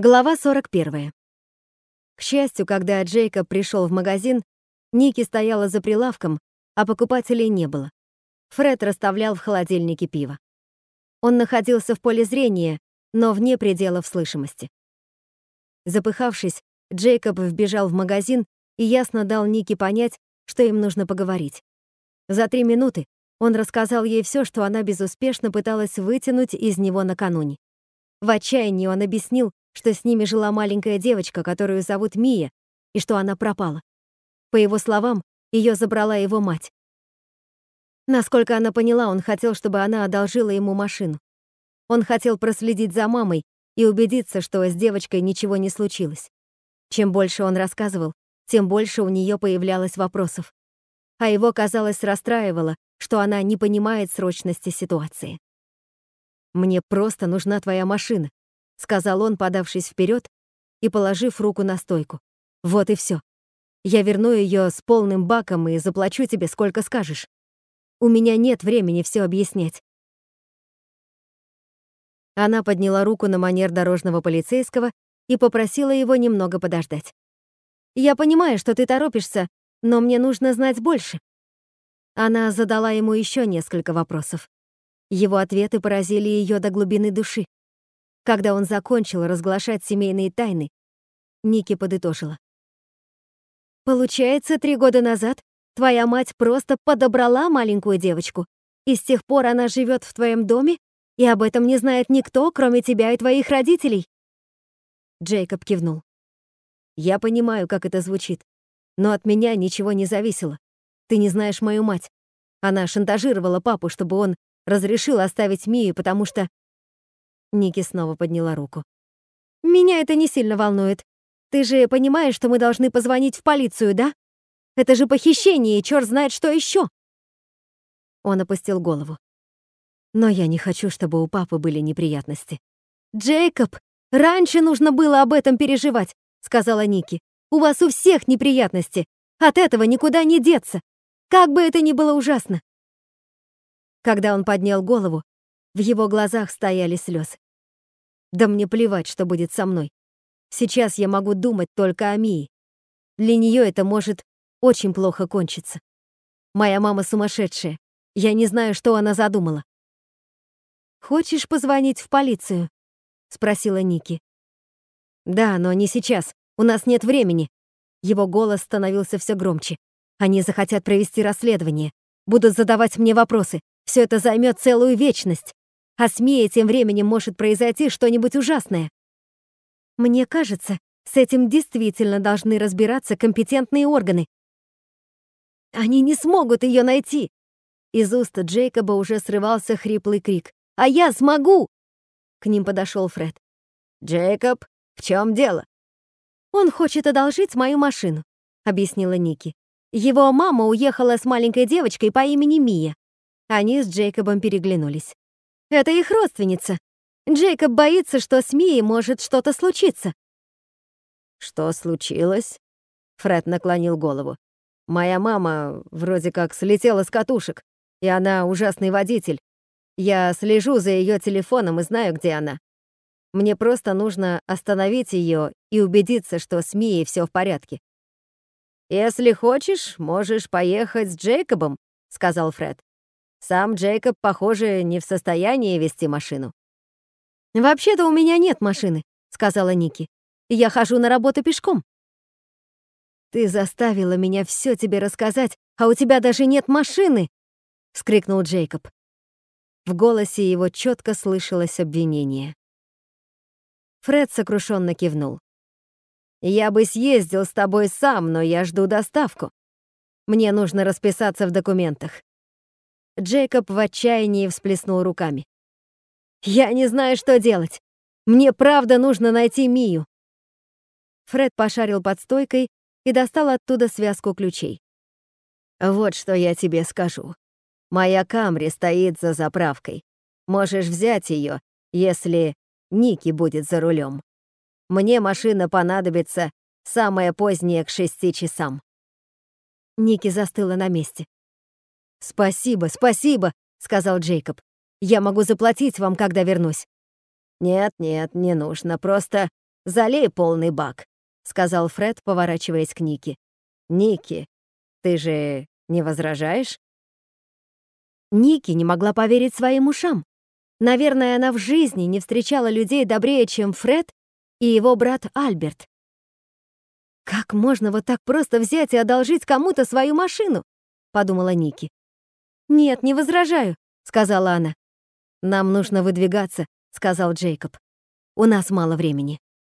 Глава 41. К счастью, когда Джейкоб пришел в магазин, Ники стояла за прилавком, а покупателей не было. Фред расставлял в холодильнике пиво. Он находился в поле зрения, но вне пределов слышимости. Запыхавшись, Джейкоб вбежал в магазин и ясно дал Ники понять, что им нужно поговорить. За три минуты он рассказал ей все, что она безуспешно пыталась вытянуть из него накануне. В отчаянии он объяснил, что с ними жила маленькая девочка, которую зовут Мия, и что она пропала. По его словам, ее забрала его мать. Насколько она поняла, он хотел, чтобы она одолжила ему машину. Он хотел проследить за мамой и убедиться, что с девочкой ничего не случилось. Чем больше он рассказывал, тем больше у нее появлялось вопросов. А его, казалось, расстраивало, что она не понимает срочности ситуации. «Мне просто нужна твоя машина», сказал он, подавшись вперед и положив руку на стойку. Вот и все. Я верну ее с полным баком и заплачу тебе сколько скажешь. У меня нет времени все объяснять. Она подняла руку на манер дорожного полицейского и попросила его немного подождать. «Я понимаю, что ты торопишься, но мне нужно знать больше». Она задала ему еще несколько вопросов. Его ответы поразили ее до глубины души. Когда он закончил разглашать семейные тайны, Ники подытожила. «Получается, три года назад твоя мать просто подобрала маленькую девочку, и с тех пор она живет в твоем доме, и об этом не знает никто, кроме тебя и твоих родителей?» Джейкоб кивнул. «Я понимаю, как это звучит, но от меня ничего не зависело. Ты не знаешь мою мать. Она шантажировала папу, чтобы он разрешил оставить Мию, потому что Ники снова подняла руку. «Меня это не сильно волнует. Ты же понимаешь, что мы должны позвонить в полицию, да? Это же похищение, и черт знает, что еще!» Он опустил голову. «Но я не хочу, чтобы у папы были неприятности». «Джейкоб, раньше нужно было об этом переживать», — сказала Ники. «У вас у всех неприятности. От этого никуда не деться. Как бы это ни было ужасно». Когда он поднял голову, в его глазах стояли слезы. Да мне плевать, что будет со мной. Сейчас я могу думать только о Мии. Для нее это может очень плохо кончиться. Моя мама сумасшедшая. Я не знаю, что она задумала. «Хочешь позвонить в полицию?» — спросила Ники. «Да, но не сейчас. У нас нет времени». Его голос становился все громче. «Они захотят провести расследование. Будут задавать мне вопросы. Все это займет целую вечность. А с Мией тем временем может произойти что-нибудь ужасное. Мне кажется, с этим действительно должны разбираться компетентные органы. Они не смогут ее найти. Из уст Джейкоба уже срывался хриплый крик. «А я смогу!» К ним подошел Фред. «Джейкоб, в чем дело?» «Он хочет одолжить мою машину», — объяснила Ники. «Его мама уехала с маленькой девочкой по имени Мия». Они с Джейкобом переглянулись. Это их родственница. Джейкоб боится, что с Мией может что-то случиться. Что случилось? Фред наклонил голову. Моя мама вроде как слетела с катушек, и она ужасный водитель. Я слежу за ее телефоном и знаю, где она. Мне просто нужно остановить ее и убедиться, что с Мией все в порядке. «Если хочешь, можешь поехать с Джейкобом», — сказал Фред. Сам Джейкоб, похоже, не в состоянии вести машину. «Вообще-то у меня нет машины», — сказала Ники. «Я хожу на работу пешком». «Ты заставила меня все тебе рассказать, а у тебя даже нет машины!» — вскрикнул Джейкоб. В голосе его четко слышалось обвинение. Фред сокрушенно кивнул. «Я бы съездил с тобой сам, но я жду доставку. Мне нужно расписаться в документах. Джейкоб в отчаянии всплеснул руками. «Я не знаю, что делать. Мне правда нужно найти Мию». Фред пошарил под стойкой и достал оттуда связку ключей. «Вот что я тебе скажу. Моя Камри стоит за заправкой. Можешь взять ее, если Ники будет за рулем. Мне машина понадобится самое позднее к шести часам». Ники застыла на месте. «Спасибо, спасибо», — сказал Джейкоб. «Я могу заплатить вам, когда вернусь». «Нет, нет, не нужно, просто «Залей полный бак», — сказал Фред, поворачиваясь к Нике. «Ники, ты же не возражаешь?» Ники не могла поверить своим ушам. Наверное, она в жизни не встречала людей добрее, чем Фред и его брат Альберт. «Как можно вот так просто взять и одолжить кому-то свою машину?» — подумала Ники. «Нет, не возражаю», — сказала она. «Нам нужно выдвигаться», — сказал Джейкоб. «У нас мало времени».